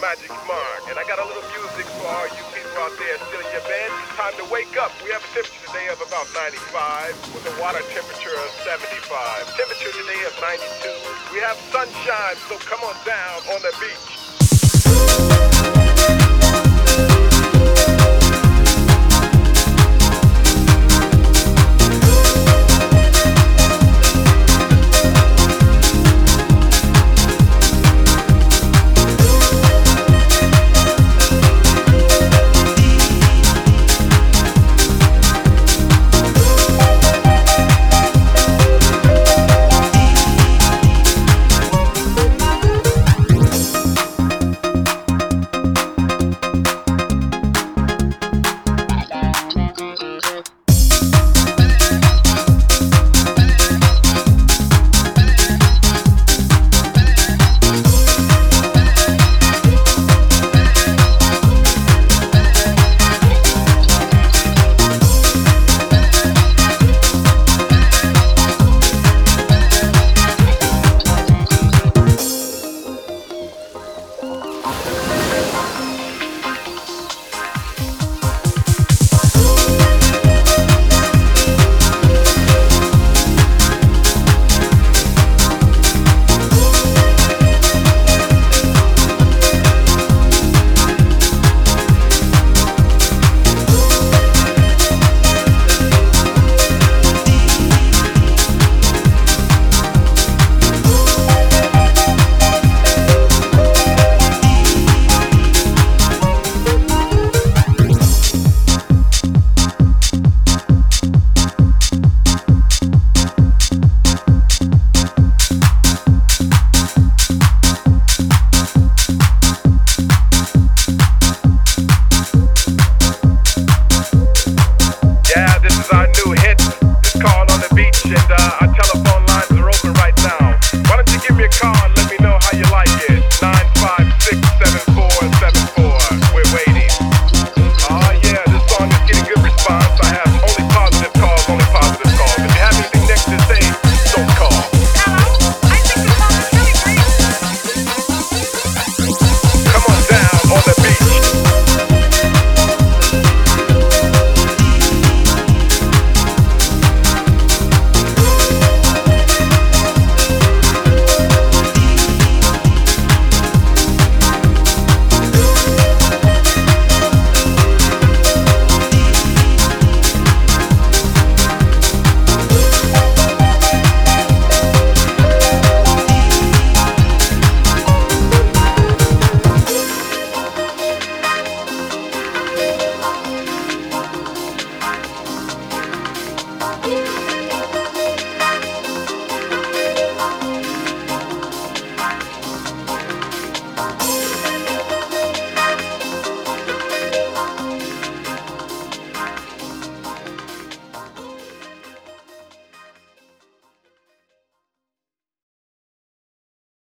Magic Mark, and I got a little music for all you people out there still in your bed. Time to wake up. We have a temperature today of about 95 with a water temperature of 75. Temperature today of 92. We have sunshine, so come on down on the beach. Why don't Thank